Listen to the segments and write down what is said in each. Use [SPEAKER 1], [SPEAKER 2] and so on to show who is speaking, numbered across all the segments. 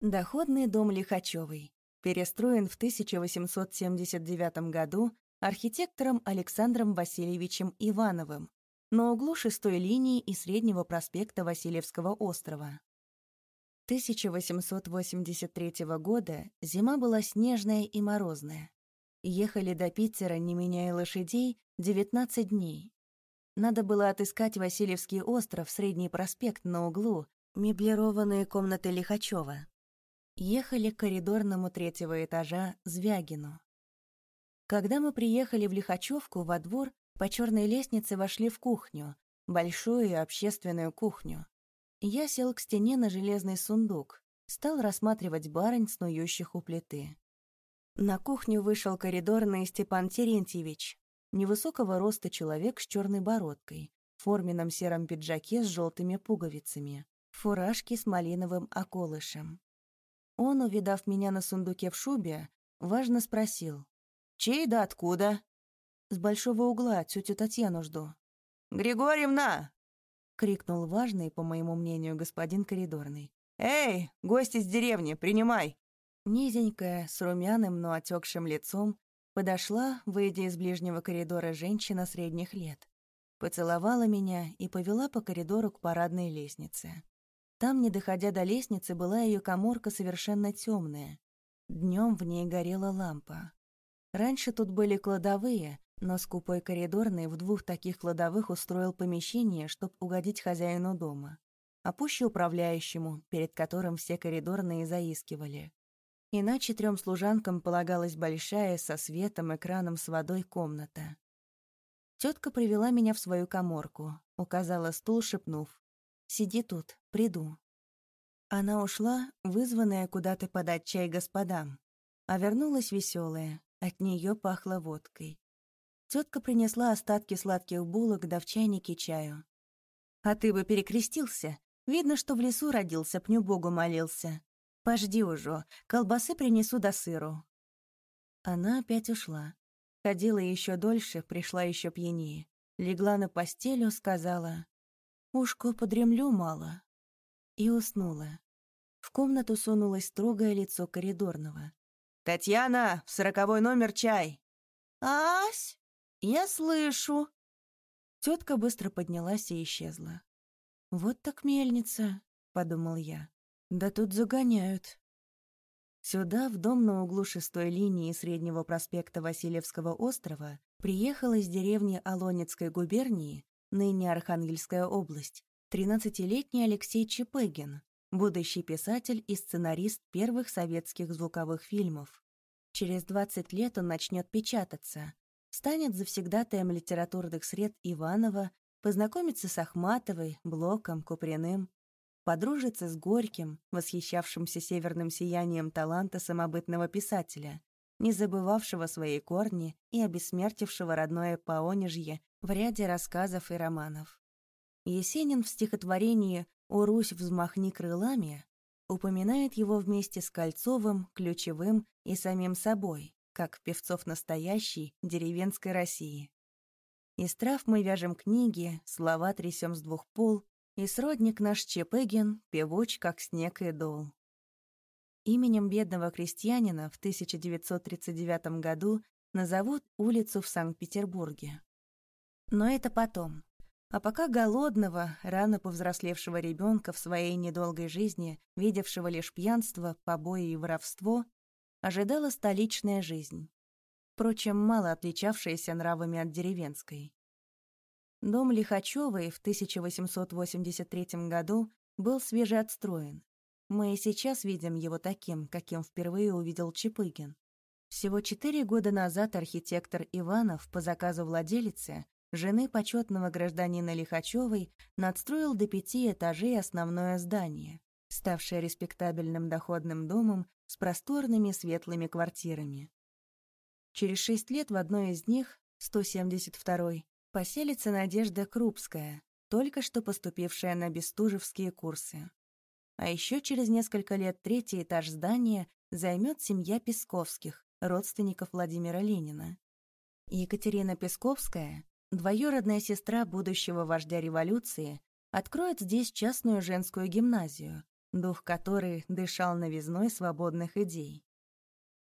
[SPEAKER 1] Доходный дом Лихачевой. Перестроен в 1879 году архитектором Александром Васильевичем Ивановым на углу шестой линии и Среднего проспекта Васильевского острова. 1883 года зима была снежная и морозная. Ехали до Питера, не меняя лошадей, 19 дней. Надо было отыскать Васильевский остров, Средний проспект на углу, меблированные комнаты Лихачева. Ехали к коридорному третьего этажа Звягину. Когда мы приехали в Лихачевку во двор, по черной лестнице вошли в кухню, большую общественную кухню. Я сел к стене на железный сундук, стал рассматривать барынь, снующих у плиты. На кухню вышел коридорный Степан Терентьевич, невысокого роста человек с черной бородкой, в форменном сером пиджаке с желтыми пуговицами, фуражке с малиновым околышем. Он, увидав меня на сундуке в шубе, важно спросил. «Чей да откуда?» «С большого угла тетю Татьяну жду».
[SPEAKER 2] «Григорьевна!»
[SPEAKER 1] — крикнул важный, по моему мнению, господин коридорный.
[SPEAKER 2] «Эй, гости из деревни, принимай!»
[SPEAKER 1] Низенькая, с румяным, но отекшим лицом, подошла, выйдя из ближнего коридора женщина средних лет. Поцеловала меня и повела по коридору к парадной лестнице. Там, не доходя до лестницы, была ее коморка совершенно темная. Днем в ней горела лампа. Раньше тут были кладовые, но скупой коридорный в двух таких кладовых устроил помещение, чтобы угодить хозяину дома, а пуще управляющему, перед которым все коридорные заискивали. Иначе трем служанкам полагалась большая, со светом, экраном с водой комната. Тетка привела меня в свою коморку, указала стул, шепнув. Сиди тут, приду». Она ушла, вызванная куда-то подать чай господам, а вернулась веселая, от нее пахло водкой. Тетка принесла остатки сладких булок да в чайнике чаю. «А ты бы перекрестился. Видно, что в лесу родился, пню Богу молился. Пожди уже, колбасы принесу до сыру». Она опять ушла. Ходила еще дольше, пришла еще пьянее. Легла на постелю, сказала Ушко подремлю мало. И уснула. В комнату сунулось строгое лицо коридорного.
[SPEAKER 2] «Татьяна, в сороковой номер чай!»
[SPEAKER 1] «Ась, я слышу!» Тетка быстро поднялась и исчезла. «Вот так мельница», — подумал я. «Да тут загоняют». Сюда, в дом на углу шестой линии Среднего проспекта Васильевского острова, приехал из деревни Алонецкой губернии ныне Архангельская область, 13-летний Алексей Чепыгин, будущий писатель и сценарист первых советских звуковых фильмов. Через 20 лет он начнет печататься, станет завсегдатаем литературных сред Иванова, познакомится с Ахматовой, Блоком, Куприным, подружится с Горьким, восхищавшимся северным сиянием таланта самобытного писателя, не забывавшего свои корни и обессмертившего родное Паонежье в ряде рассказов и романов. Есенин в стихотворении «О Русь, взмахни крылами» упоминает его вместе с Кольцовым, Ключевым и самим собой, как певцов настоящей деревенской России. Из трав мы вяжем книги, слова трясем с двух пол, и сродник наш Чепегин, певуч, как снег и дол. Именем бедного крестьянина в 1939 году назовут улицу в Санкт-Петербурге. Но это потом. А пока голодного, рано повзрослевшего ребенка в своей недолгой жизни, видевшего лишь пьянство, побои и воровство, ожидала столичная жизнь. Впрочем, мало отличавшаяся нравами от деревенской. Дом Лихачёвой в 1883 году был свежеотстроен. Мы и сейчас видим его таким, каким впервые увидел Чепыгин. Всего четыре года назад архитектор Иванов по заказу владелицы жены почетного гражданина Лихачевой, надстроил до пяти этажей основное здание, ставшее респектабельным доходным домом с просторными светлыми квартирами. Через шесть лет в одной из них, 172-й, поселится Надежда Крупская, только что поступившая на бестужевские курсы. А еще через несколько лет третий этаж здания займет семья Песковских, родственников Владимира Ленина. Екатерина Песковская Двоюродная сестра будущего вождя революции откроет здесь частную женскую гимназию, дух которой дышал новизной свободных идей.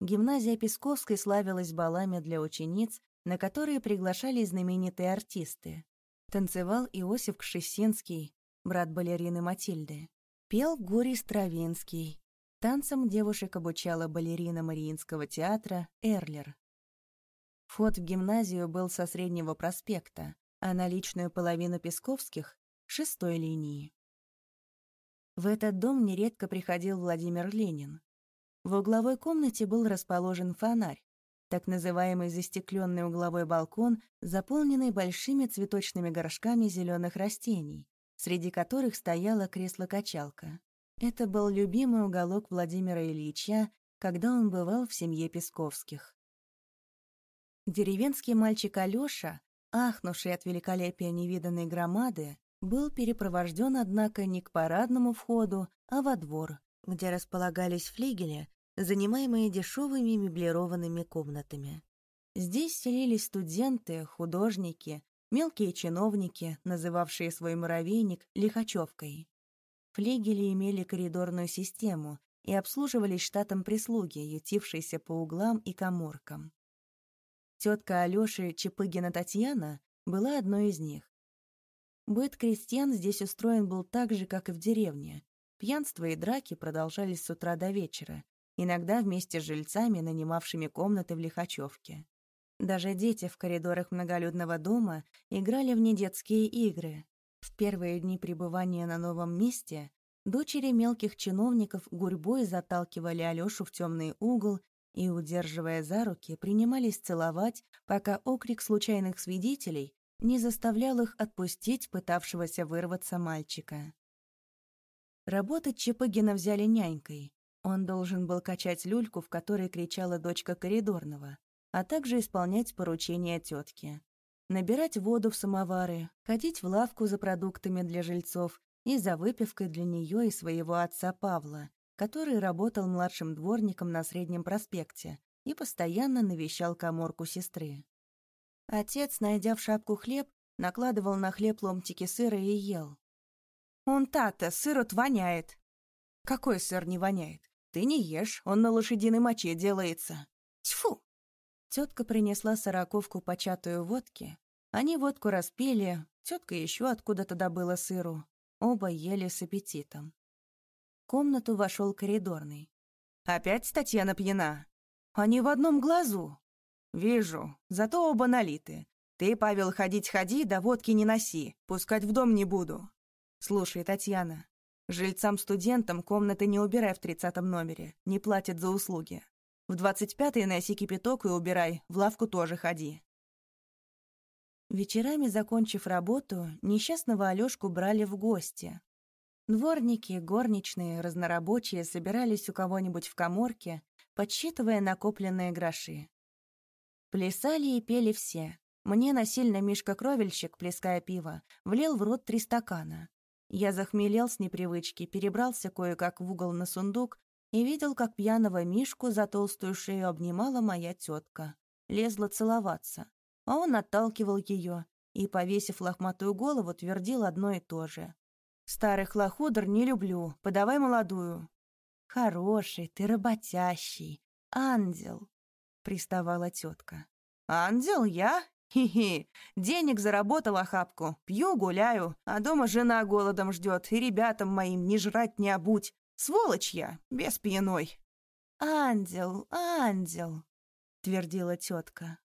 [SPEAKER 1] Гимназия Песковской славилась балами для учениц, на которые приглашали знаменитые артисты. Танцевал Иосиф Кшесинский, брат балерины Матильды. Пел Гурий Стравинский. Танцам девушек обучала балерина Мариинского театра Эрлер. Вход в гимназию был со Среднего проспекта, а на личную половину Песковских — шестой линии. В этот дом нередко приходил Владимир Ленин. В угловой комнате был расположен фонарь, так называемый застекленный угловой балкон, заполненный большими цветочными горшками зеленых растений, среди которых стояло кресло-качалка. Это был любимый уголок Владимира Ильича, когда он бывал в семье Песковских. Деревенский мальчик Алёша, ахнувший от великолепия невиданной громады, был перепровожден, однако, не к парадному входу, а во двор, где располагались флигели, занимаемые дешевыми меблированными комнатами. Здесь селились студенты, художники, мелкие чиновники, называвшие свой муравейник лихачевкой. Флигели имели коридорную систему и обслуживались штатом прислуги, ютившейся по углам и коморкам. Тетка Алёши Чепыгина Татьяна была одной из них. Быт крестьян здесь устроен был так же, как и в деревне. Пьянство и драки продолжались с утра до вечера, иногда вместе с жильцами, нанимавшими комнаты в Лихачевке. Даже дети в коридорах многолюдного дома играли в недетские игры. В первые дни пребывания на новом месте дочери мелких чиновников гурьбой заталкивали Алёшу в темный угол и, удерживая за руки, принимались целовать, пока окрик случайных свидетелей не заставлял их отпустить пытавшегося вырваться мальчика. Работать Чепыгина взяли нянькой. Он должен был качать люльку, в которой кричала дочка коридорного, а также исполнять поручения тетки. Набирать воду в самовары, ходить в лавку за продуктами для жильцов и за выпивкой для нее и своего отца Павла, который работал младшим дворником на Среднем проспекте и постоянно навещал коморку сестры. Отец, найдя в шапку хлеб, накладывал на хлеб ломтики сыра и ел. «Он та-то, сыр воняет!» «Какой сыр не воняет? Ты не ешь, он на лошадиной моче делается. Тьфу!» Тетка принесла сороковку початую водки. Они водку распили, тетка еще откуда-то добыла сыру. Оба ели с аппетитом. В комнату вошел коридорный. «Опять Татьяна пьяна?» «Они в одном глазу». «Вижу, зато оба налиты. Ты, Павел, ходить ходи, да водки не носи, пускать в дом не буду. «Слушай, Татьяна, жильцам-студентам комнаты не убирай в тридцатом номере, не платят за услуги. В двадцать пятый носи кипяток и убирай, в лавку тоже ходи». Вечерами, закончив работу, несчастного Алёшку брали в гости. Дворники, горничные, разнорабочие собирались у кого-нибудь в коморке, подсчитывая накопленные гроши. Плясали и пели все. Мне насильно Мишка-кровельщик, плеская пиво, влил в рот три стакана. Я захмелел с непривычки, перебрался кое-как в угол на сундук и видел, как пьяного Мишку за толстую шею обнимала моя тетка. Лезла целоваться, а он отталкивал ее и, повесив лохматую голову, твердил одно и то же. «Старых лохудр не люблю, подавай молодую». «Хороший ты, работящий, ангел», — приставала тетка. «Ангел я? Хи-хи, денег заработал охапку, пью, гуляю, а дома жена голодом ждет, и ребятам моим не жрать, не обуть. Сволочь я, без пьяной. «Ангел, ангел», — твердила тетка.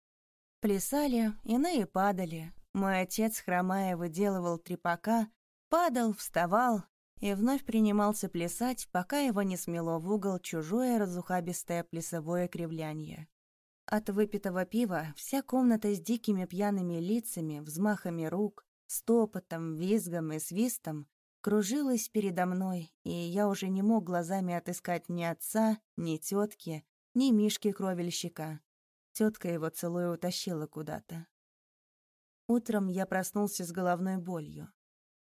[SPEAKER 1] Плясали, иные падали. Мой отец, хромая, выделывал трепака, падал, вставал и вновь принимался плясать, пока его не смело в угол чужое разухабистое плясовое кривляние. От выпитого пива вся комната с дикими пьяными лицами, взмахами рук, стопотом, визгом и свистом кружилась передо мной, и я уже не мог глазами отыскать ни отца, ни тетки, ни Мишки-кровельщика. Тетка его целую утащила куда-то. Утром я проснулся с головной болью.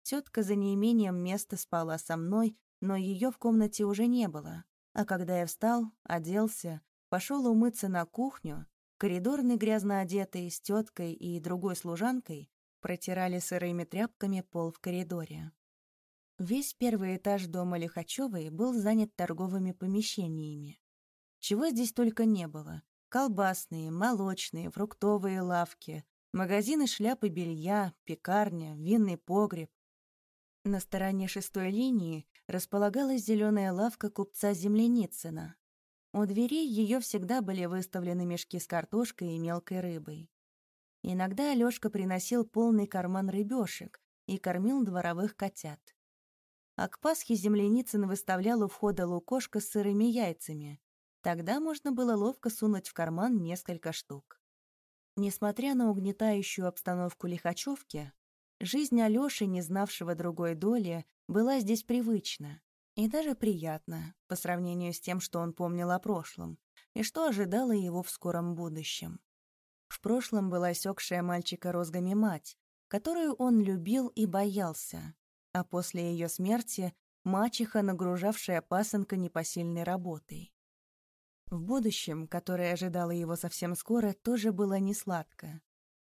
[SPEAKER 1] Тетка за неимением места спала со мной, но ее в комнате уже не было. А когда я встал, оделся, Пошел умыться на кухню. Коридорный грязно одетый с теткой и другой служанкой протирали сырыми тряпками пол в коридоре. Весь первый этаж дома Лихачевой был занят торговыми помещениями. Чего здесь только не было. Колбасные, молочные, фруктовые лавки, магазины шляп и белья, пекарня, винный погреб. На стороне шестой линии располагалась зеленая лавка купца Земляницына. У дверей ее всегда были выставлены мешки с картошкой и мелкой рыбой. Иногда Алёшка приносил полный карман рыбешек и кормил дворовых котят. А к Пасхе Земляницын выставлял у входа лукошко с сырыми яйцами. Тогда можно было ловко сунуть в карман несколько штук. Несмотря на угнетающую обстановку лихачевки, жизнь Алёши, не знавшего другой доли, была здесь привычна. И даже приятно, по сравнению с тем, что он помнил о прошлом, и что ожидало его в скором будущем. В прошлом была осекшая мальчика розгами мать, которую он любил и боялся, а после ее смерти мачеха, нагружавшая пасынка непосильной работой. В будущем, которое ожидало его совсем скоро, тоже было несладко.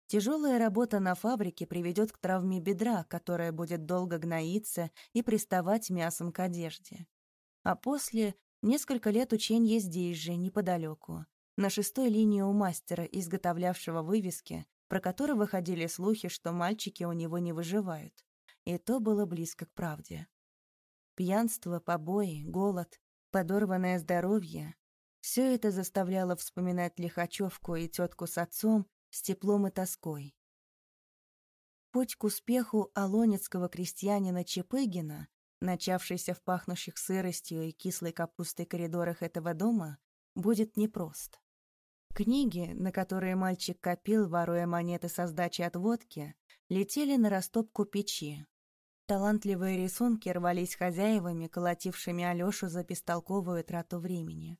[SPEAKER 1] Тяжелая работа на фабрике приведет к травме бедра, которая будет долго гноиться и приставать мясом к одежде. А после — несколько лет учения здесь же, неподалеку, на шестой линии у мастера, изготовлявшего вывески, про которого ходили слухи, что мальчики у него не выживают. И то было близко к правде. Пьянство, побои, голод, подорванное здоровье — все это заставляло вспоминать Лихачевку и тетку с отцом с теплом и тоской. Путь к успеху алонецкого крестьянина Чепыгина, начавшийся в пахнущих сыростью и кислой капустой коридорах этого дома, будет непрост. Книги, на которые мальчик копил, воруя монеты со сдачи от водки, летели на растопку печи. Талантливые рисунки рвались хозяевами, колотившими Алёшу за бестолковую трату времени.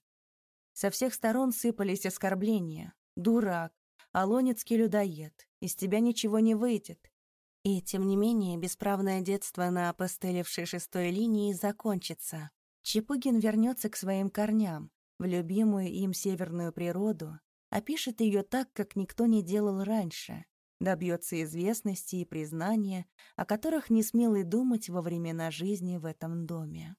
[SPEAKER 1] Со всех сторон сыпались оскорбления. «Дурак! Алонецкий людоед, из тебя ничего не выйдет. И, тем не менее, бесправное детство на опостылевшей шестой линии закончится. Чепыгин вернется к своим корням, в любимую им северную природу, опишет ее так, как никто не делал раньше, добьется известности и признания, о которых не смел и думать во времена жизни в этом доме.